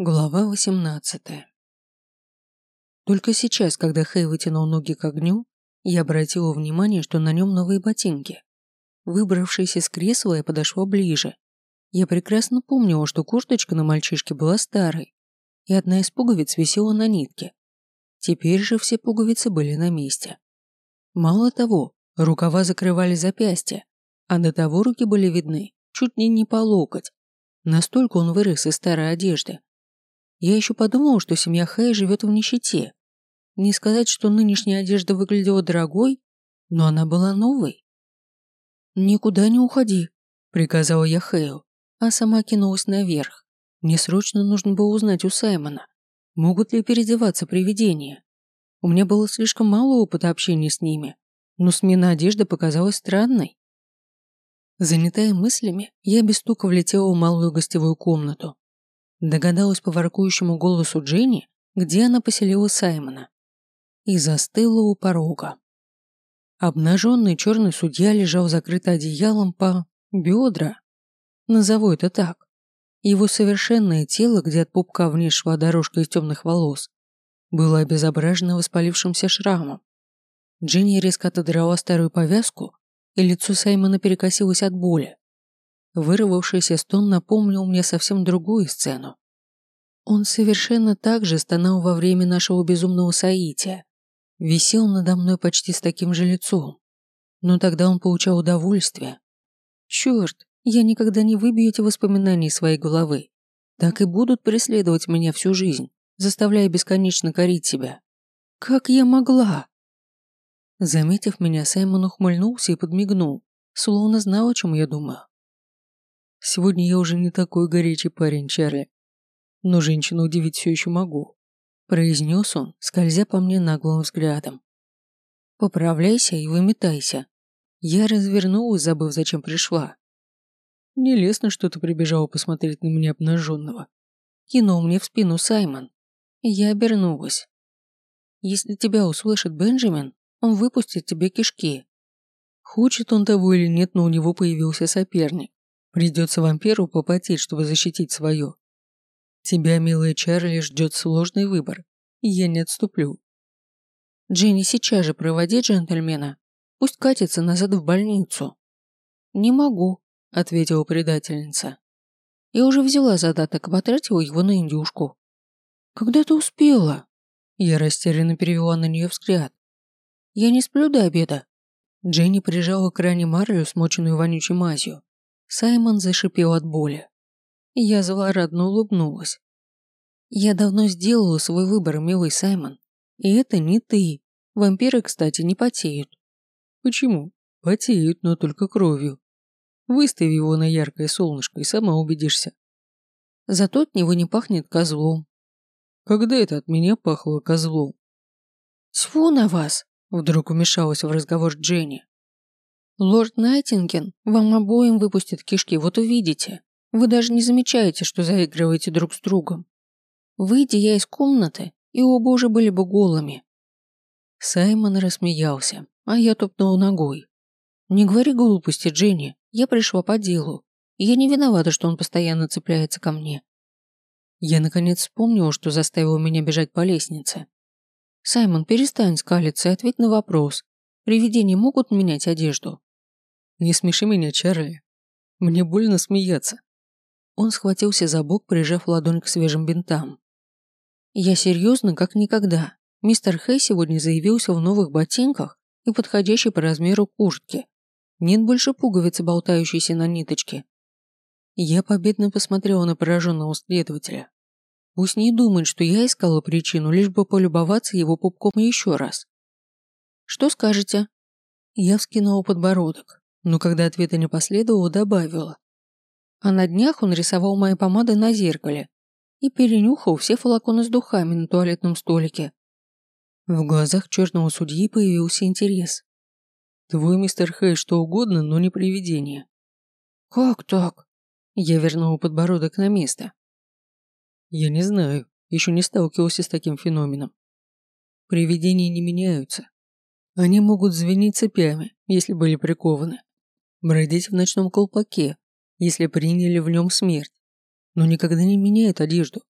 Глава 18 Только сейчас, когда Хэй вытянул ноги к огню, я обратила внимание, что на нем новые ботинки. Выбравшись из кресла, я подошла ближе. Я прекрасно помнила, что курточка на мальчишке была старой, и одна из пуговиц висела на нитке. Теперь же все пуговицы были на месте. Мало того, рукава закрывали запястья, а до того руки были видны чуть ли не по локоть. Настолько он вырос из старой одежды. Я еще подумал, что семья Хэй живет в нищете. Не сказать, что нынешняя одежда выглядела дорогой, но она была новой. «Никуда не уходи», – приказала я Хэю, а сама кинулась наверх. Мне срочно нужно было узнать у Саймона, могут ли переодеваться привидения. У меня было слишком мало опыта общения с ними, но смена одежды показалась странной. Занятая мыслями, я без стука влетела в малую гостевую комнату, Догадалась по воркующему голосу Дженни, где она поселила Саймона. И застыла у порога. Обнаженный черный судья лежал закрыто одеялом по бедра. Назову это так. Его совершенное тело, где от пупка вниз шла дорожка из темных волос, было обезображено воспалившимся шрамом. Дженни резко отодрала старую повязку, и лицо Саймона перекосилось от боли. Вырвавшийся стон напомнил мне совсем другую сцену. Он совершенно так же стонал во время нашего безумного соития. Висел надо мной почти с таким же лицом. Но тогда он получал удовольствие. Черт, я никогда не выбью эти воспоминания из своей головы. Так и будут преследовать меня всю жизнь, заставляя бесконечно корить себя. Как я могла? Заметив меня, Саймон ухмыльнулся и подмигнул, словно знал, о чем я думаю. Сегодня я уже не такой горячий парень, Чарли. Но женщину удивить все еще могу», – произнес он, скользя по мне наглым взглядом. «Поправляйся и выметайся». Я развернулась, забыв, зачем пришла. Нелестно, что ты прибежала посмотреть на меня обнаженного. Кинул мне в спину Саймон. Я обернулась. Если тебя услышит Бенджамин, он выпустит тебе кишки. Хочет он того или нет, но у него появился соперник. Придется вампиру попотеть, чтобы защитить свое. Тебя, милая Чарли, ждет сложный выбор, и я не отступлю. Дженни, сейчас же проводи джентльмена. Пусть катится назад в больницу. Не могу, ответила предательница. Я уже взяла задаток и потратила его на индюшку. Когда ты успела? Я растерянно перевела на нее взгляд. Я не сплю до обеда. Дженни прижала к ране марлю, смоченную вонючей мазью. Саймон зашипел от боли. Я злорадно улыбнулась. «Я давно сделала свой выбор, милый Саймон. И это не ты. Вампиры, кстати, не потеют». «Почему? Потеют, но только кровью. Выстави его на яркое солнышко и сама убедишься». Зато от него не пахнет козлом. Когда это от меня пахло козлом? Тьфу на вас! Вдруг вмешалась в разговор Дженни. Лорд Найтинген вам обоим выпустит кишки, вот увидите. Вы даже не замечаете, что заигрываете друг с другом. Выйдя я из комнаты, и оба уже были бы голыми. Саймон рассмеялся, а я топнул ногой. Не говори глупости, Дженни, я пришла по делу. Я не виновата, что он постоянно цепляется ко мне. Я наконец вспомнила, что заставил меня бежать по лестнице. Саймон, перестань скалиться и ответь на вопрос. Привидения могут менять одежду? Не смеши меня, Чарли. Мне больно смеяться. Он схватился за бок, прижав ладонь к свежим бинтам. Я серьезно, как никогда. Мистер Хей сегодня заявился в новых ботинках и подходящей по размеру куртке. Нет больше пуговицы, болтающейся на ниточке. Я победно посмотрела на пораженного следователя. Пусть не думает, что я искала причину, лишь бы полюбоваться его пупком еще раз. «Что скажете?» Я вскинула подбородок но когда ответа не последовало, добавила. А на днях он рисовал мои помады на зеркале и перенюхал все флаконы с духами на туалетном столике. В глазах черного судьи появился интерес. «Твой мистер Хей что угодно, но не привидение». «Как так?» Я вернул подбородок на место. «Я не знаю, еще не сталкивался с таким феноменом. Привидения не меняются. Они могут звенеть цепями, если были прикованы бродить в ночном колпаке, если приняли в нем смерть, но никогда не меняет одежду.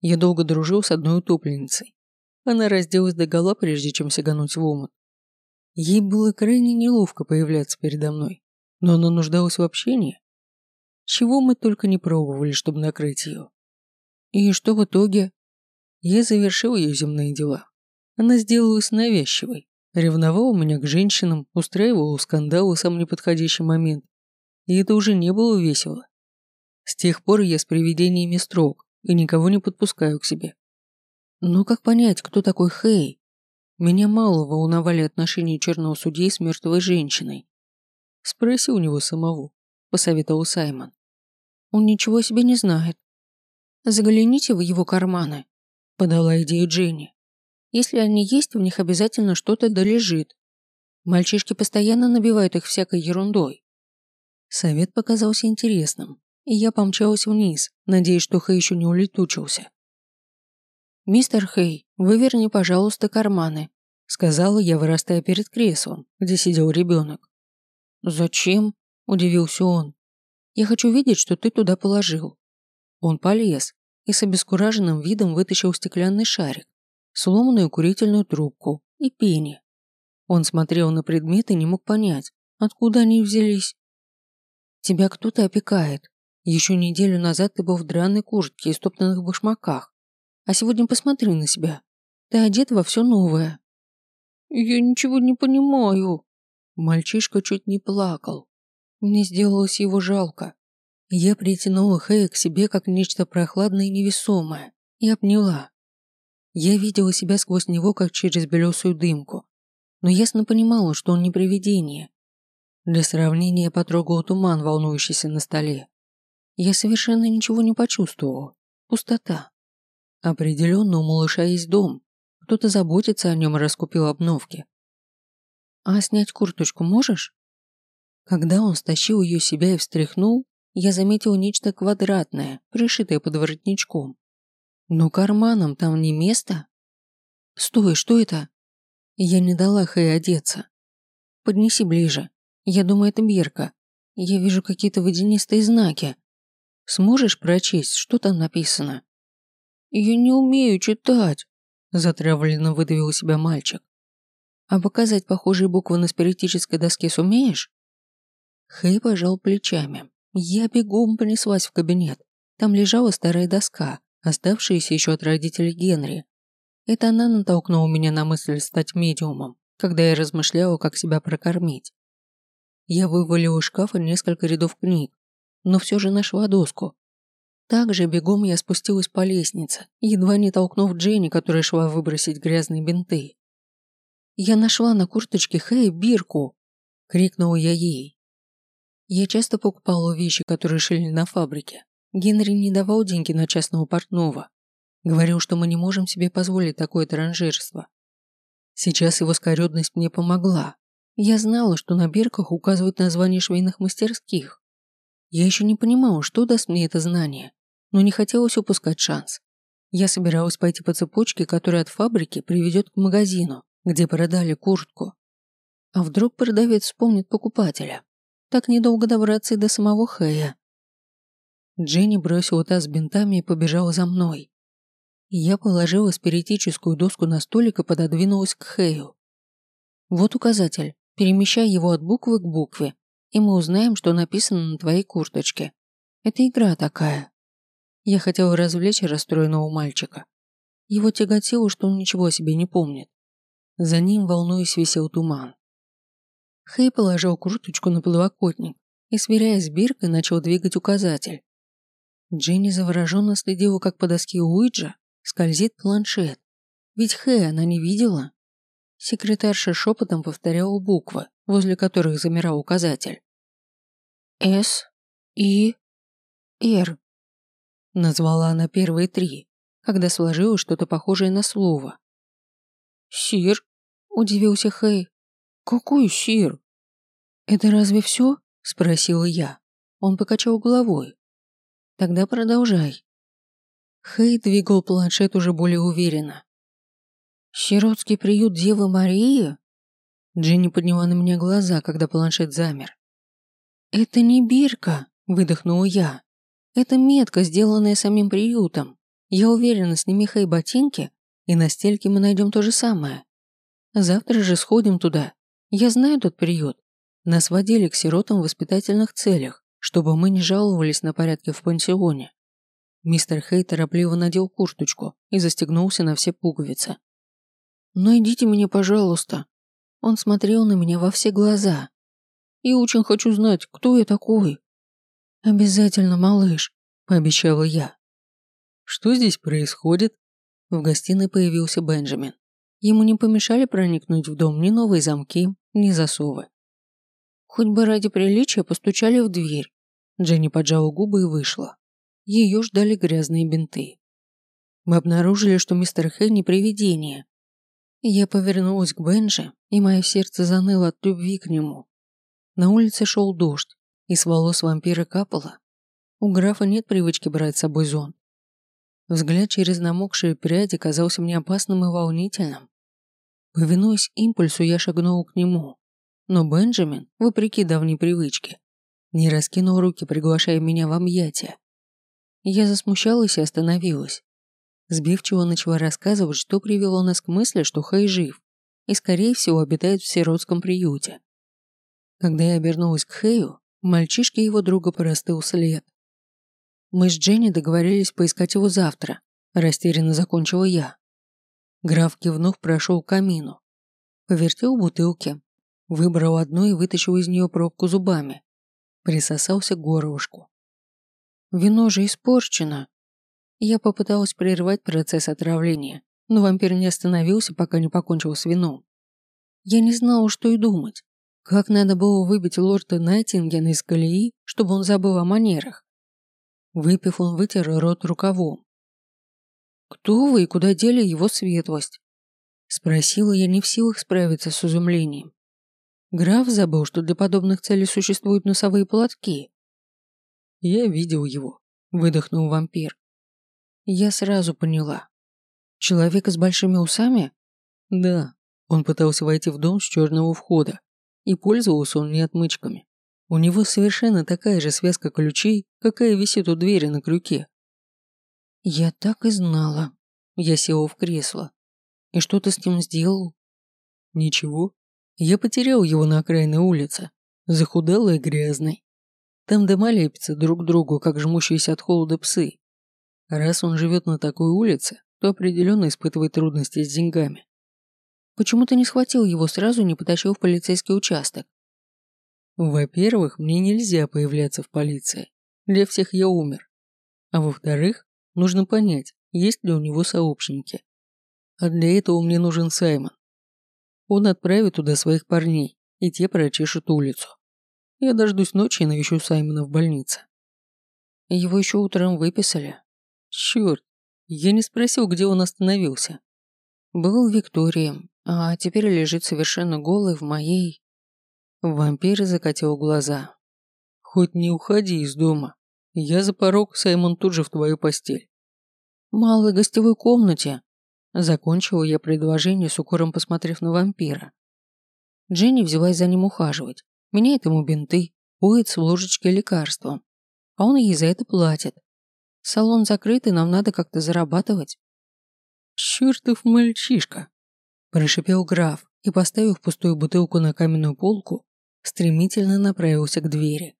Я долго дружил с одной утопленницей. Она разделась догола, прежде чем сигануть в омут. Ей было крайне неловко появляться передо мной, но она нуждалась в общении. Чего мы только не пробовали, чтобы накрыть ее. И что в итоге? Я завершил ее земные дела. Она сделалась навязчивой, ревновала меня к женщинам, устраивала скандалы в самый неподходящий момент. И это уже не было весело. С тех пор я с привидениями строг и никого не подпускаю к себе. Но как понять, кто такой Хей? Меня мало волновали отношения черного судьи с мертвой женщиной. Спроси у него самого, посоветовал Саймон. Он ничего о себе не знает. Загляните в его карманы, подала идею Дженни. Если они есть, в них обязательно что-то долежит. Мальчишки постоянно набивают их всякой ерундой. Совет показался интересным, и я помчалась вниз, надеясь, что Хэй еще не улетучился. «Мистер Хей, выверни, пожалуйста, карманы», сказала я, вырастая перед креслом, где сидел ребенок. «Зачем?» – удивился он. «Я хочу видеть, что ты туда положил». Он полез и с обескураженным видом вытащил стеклянный шарик, сломанную курительную трубку и пени. Он смотрел на предметы и не мог понять, откуда они взялись. «Тебя кто-то опекает. Еще неделю назад ты был в драной куртке и стоптанных башмаках. А сегодня посмотри на себя. Ты одет во все новое». «Я ничего не понимаю». Мальчишка чуть не плакал. Мне сделалось его жалко. Я притянула Хэя к себе как нечто прохладное и невесомое и обняла. Я видела себя сквозь него, как через белесую дымку, но ясно понимала, что он не привидение. Для сравнения я потрогала туман, волнующийся на столе. Я совершенно ничего не почувствовала. Пустота. Определенно у малыша есть дом. Кто-то заботится о нем и раскупил обновки. А снять курточку можешь? Когда он стащил ее себя и встряхнул, я заметил нечто квадратное, пришитое под воротничком. Но карманам там не место. Стой, что это? Я не дала Хэй одеться. Поднеси ближе. Я думаю, это бирка. Я вижу какие-то водянистые знаки. Сможешь прочесть, что там написано? «Я не умею читать», – затравленно выдавил себя мальчик. «А показать похожие буквы на спиритической доске сумеешь?» Хэй пожал плечами. Я бегом понеслась в кабинет. Там лежала старая доска, оставшаяся еще от родителей Генри. Это она натолкнула меня на мысль стать медиумом, когда я размышляла, как себя прокормить. Я вывалила из шкафа несколько рядов книг, но все же нашла доску, также бегом я спустилась по лестнице, едва не толкнув Дженни, которая шла выбросить грязные бинты. «Я нашла на курточке Хэй бирку!» – крикнула я ей. Я часто покупала вещи, которые шили на фабрике. Генри не давал деньги на частного портного. Говорил, что мы не можем себе позволить такое транжирство. Сейчас его скорёдность мне помогла. Я знала, что на бирках указывают названия швейных мастерских. Я еще не понимала, что даст мне это знание, но не хотелось упускать шанс. Я собиралась пойти по цепочке, которая от фабрики приведет к магазину, где продали куртку. А вдруг продавец вспомнит покупателя? Так недолго добраться и до самого Хэя. Дженни бросила таз с бинтами и побежала за мной. Я положила спиритическую доску на столик и пододвинулась к Хэю. Вот указатель. Перемещай его от буквы к букве, и мы узнаем, что написано на твоей курточке. Это игра такая. Я хотел развлечь расстроенного мальчика. Его тяготило, что он ничего о себе не помнит. За ним, волнуясь, висел туман. Хей положил курточку на подлокотник и, сверяясь с биркой, начал двигать указатель. Дженни завороженно следила, как по доске Уиджа скользит планшет. Ведь Хэй она не видела. Секретарша шепотом повторяла буквы, возле которых замирал указатель. «С, И, Р», Назвала она первые три, когда сложила что-то похожее на слово. «Сир?» – удивился Хэй. «Какой сир?» «Это разве все?» – спросила я. Он покачал головой. «Тогда продолжай». Хэй двигал планшет уже более уверенно. «Сиротский приют Девы Марии?» Дженни подняла на меня глаза, когда планшет замер. «Это не бирка», – выдохнула я. Это метка, сделанная самим приютом. Я уверена, сними Хэй ботинки, и на стельке мы найдем то же самое. Завтра же сходим туда. Я знаю тот приют. Нас водили к сиротам в воспитательных целях, чтобы мы не жаловались на порядки в пансионе. Мистер Хей торопливо надел курточку и застегнулся на все пуговицы. «Найдите меня, пожалуйста». Он смотрел на меня во все глаза. «И очень хочу знать, кто я такой». «Обязательно, малыш», – пообещала я. «Что здесь происходит?» В гостиной появился Бенджамин. Ему не помешали проникнуть в дом ни новые замки, ни засовы. Хоть бы ради приличия постучали в дверь. Дженни поджала губы и вышла. Ее ждали грязные бинты. Мы обнаружили, что мистер Хэй не привидение. Я повернулась к Бенджи, и мое сердце заныло от любви к нему. На улице шел дождь, и с волос вампира капало. У графа нет привычки брать с собой зонт. Взгляд через намокшие пряди казался мне опасным и волнительным. Повинуясь импульсу, я шагнул к нему. Но Бенджамин, вопреки давней привычке, не раскинул руки, приглашая меня в объятия. Я засмущалась и остановилась. Сбивчиво начала рассказывать, что привело нас к мысли, что Хэй жив и, скорее всего, обитает в сиротском приюте. Когда я обернулась к Хэю, мальчишке его друга простыл след. Мы с Дженни договорились поискать его завтра. Растерянно закончила я. Граф кивнув прошел к камину. Повертел бутылки. Выбрал одну и вытащил из нее пробку зубами. Присосался к горлышку. Вино же испорчено. Я попыталась прервать процесс отравления, но вампир не остановился, пока не покончил с вином. Я не знала, что и думать. Как надо было выбить лорда Найтингена из колеи, чтобы он забыл о манерах. Выпив, он вытер рот рукавом. «Кто вы и куда дели его светлость?» Спросила я не в силах справиться с изумлением. Граф забыл, что для подобных целей существуют носовые платки. «Я видел его», — выдохнул вампир. Я сразу поняла. «Человека с большими усами?» «Да». Он пытался войти в дом с черного входа, и пользовался он не отмычками. У него совершенно такая же связка ключей, какая висит у двери на крюке. Я так и знала. Я села в кресло. И что ты с ним сделал? Ничего. Я потерял его на окраинной улице, захудалый и грязный. Там дома лепятся друг к другу, как жмущиеся от холода псы. Раз он живет на такой улице, то определенно испытывает трудности с деньгами. Почему ты не схватил его сразу, не потащил в полицейский участок? Во-первых, мне нельзя появляться в полиции. Для всех я умер. А во-вторых, нужно понять, есть ли у него сообщники. А для этого мне нужен Саймон. Он отправит туда своих парней, и те прочешут улицу. Я дождусь ночи и навещу Саймона в больнице. Его еще утром выписали. Черт, я не спросил, где он остановился. Был в Виктории, а теперь лежит совершенно голый в моей Вампир закатил глаза. «Хоть не уходи из дома. Я за порог, Саймон тут же в твою постель». «Малой гостевой комнате», Закончила я предложение с укором, посмотрев на вампира. Дженни взялась за ним ухаживать, меняет ему бинты, поет с ложечки лекарством. А он ей за это платит. Салон закрыт, и нам надо как-то зарабатывать. «Чертов мальчишка!» – прошипел граф и, поставив пустую бутылку на каменную полку, стремительно направился к двери.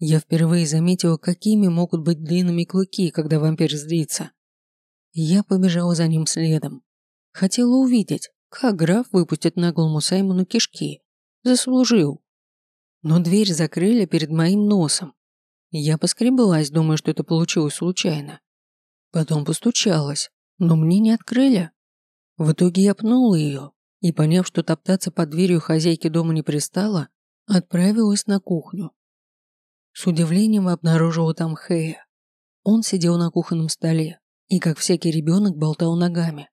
Я впервые заметила, какими могут быть длинными клыки, когда вампир злится. Я побежала за ним следом. Хотела увидеть, как граф выпустит наглому Саймону кишки. Заслужил. Но дверь закрыли перед моим носом. Я поскреблась, думая, что это получилось случайно. Потом постучалась, но мне не открыли. В итоге я пнула ее, и, поняв, что топтаться под дверью хозяйки дома не пристало, отправилась на кухню. С удивлением обнаружила там Хэя. Он сидел на кухонном столе и, как всякий ребенок, болтал ногами.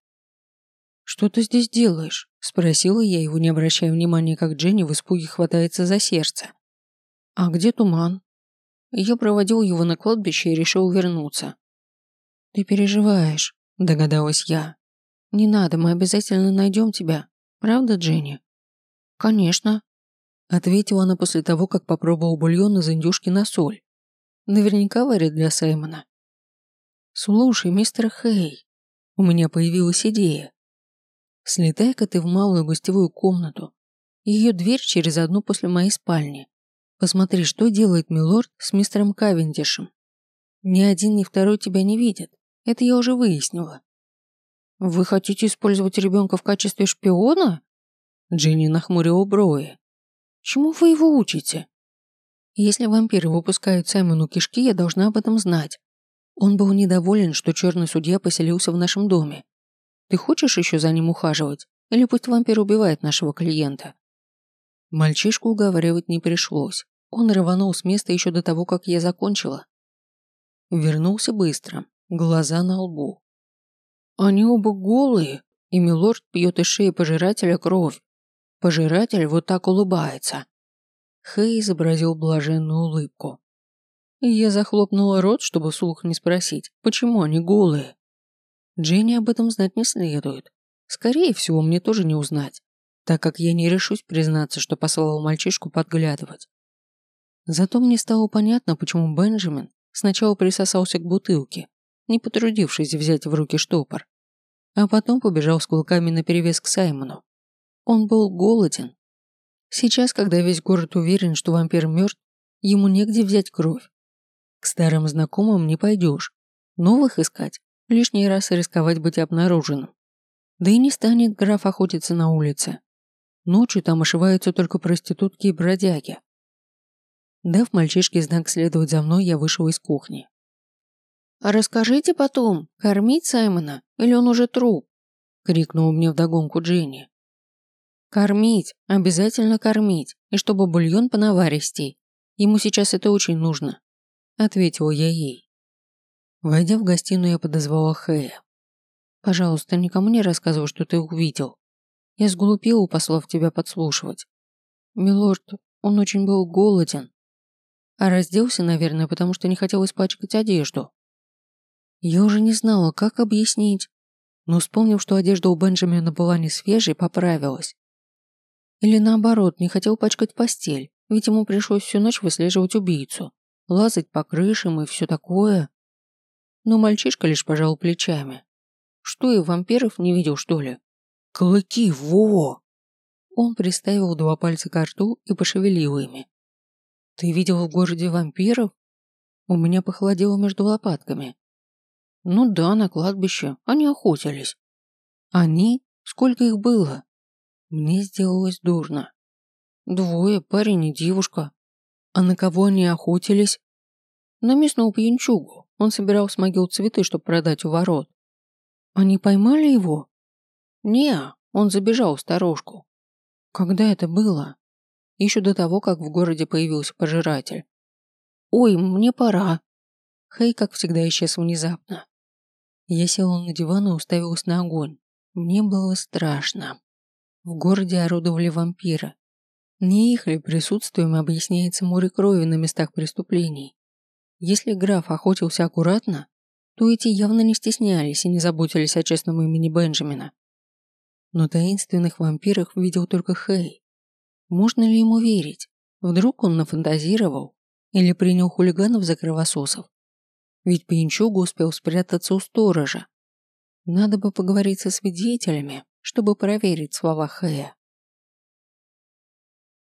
«Что ты здесь делаешь?» – спросила я его, не обращая внимания, как Дженни в испуге хватается за сердце. «А где туман?» Я проводил его на кладбище и решил вернуться. «Ты переживаешь», – догадалась я. «Не надо, мы обязательно найдем тебя. Правда, Дженни?» «Конечно», — ответила она после того, как попробовал бульон из индюшки на соль. «Наверняка варит для Саймона». Слушай, мистер Хей, у меня появилась идея. Слетай-ка ты в малую гостевую комнату. Ее дверь через одну после моей спальни. Посмотри, что делает милорд с мистером Кавендишем. Ни один, ни второй тебя не видят. Это я уже выяснила. Вы хотите использовать ребенка в качестве шпиона? Джинни нахмурила брови. Чему вы его учите? Если вампиры выпускают Саймону кишки, я должна об этом знать. Он был недоволен, что черный судья поселился в нашем доме. Ты хочешь еще за ним ухаживать? Или пусть вампир убивает нашего клиента? Мальчишку уговаривать не пришлось. Он рванул с места еще до того, как я закончила. Вернулся быстро, глаза на лбу. Они оба голые, и милорд пьет из шеи пожирателя кровь. Пожиратель вот так улыбается. Хэй изобразил блаженную улыбку. Я захлопнула рот, чтобы вслух не спросить, почему они голые. Дженни об этом знать не следует. Скорее всего, мне тоже не узнать, так как я не решусь признаться, что послал мальчишку подглядывать. Зато мне стало понятно, почему Бенджамин сначала присосался к бутылке, не потрудившись взять в руки штопор, а потом побежал с кулаками наперевес к Саймону. Он был голоден. Сейчас, когда весь город уверен, что вампир мертв, ему негде взять кровь. К старым знакомым не пойдешь. Новых искать, лишний раз рисковать быть обнаруженным. Да и не станет граф охотиться на улице. Ночью там ошиваются только проститутки и бродяги. Дав мальчишке знак следовать за мной, я вышел из кухни. «А расскажите потом, кормить Саймона или он уже труп?» — крикнул мне вдогонку Дженни. Кормить, обязательно кормить, и чтобы бульон понаваристей. Ему сейчас это очень нужно, ответила я ей. Войдя в гостиную, я подозвала Хэя. Пожалуйста, никому не рассказывай, что ты увидел. Я сглупила, послав тебя подслушивать. Милорд, он очень был голоден. А разделся, наверное, потому что не хотел испачкать одежду. Я уже не знала, как объяснить, но вспомнив, что одежда у Бенджамина была не свежей, поправилась. Или наоборот, не хотел пачкать постель, ведь ему пришлось всю ночь выслеживать убийцу, лазать по крышам и все такое. Но мальчишка лишь пожал плечами. Что и вампиров не видел, что ли? Клыки, во! Он приставил два пальца к рту и пошевелил ими. Ты видел в городе вампиров? У меня похолодело между лопатками. Ну да, на кладбище. Они охотились. Они? Сколько их было? Мне сделалось дурно. Двое, парень и девушка. А на кого они охотились? На местного пьянчугу. Он собирал с могил цветы, чтобы продать у ворот. Они поймали его? Не, он забежал в сторожку. Когда это было? Еще до того, как в городе появился пожиратель. Ой, мне пора. Хей, как всегда, исчез внезапно. Я села на диван и уставилась на огонь. Мне было страшно. В городе орудовали вампиры. Не их ли присутствием объясняется море крови на местах преступлений? Если граф охотился аккуратно, то эти явно не стеснялись и не заботились о честном имени Бенджамина. Но таинственных вампиров видел только Хей. Можно ли ему верить? Вдруг он нафантазировал или принял хулиганов за кровососов? Ведь Пьянчугу успел спрятаться у сторожа. Надо бы поговорить со свидетелями, чтобы проверить слова Хэя.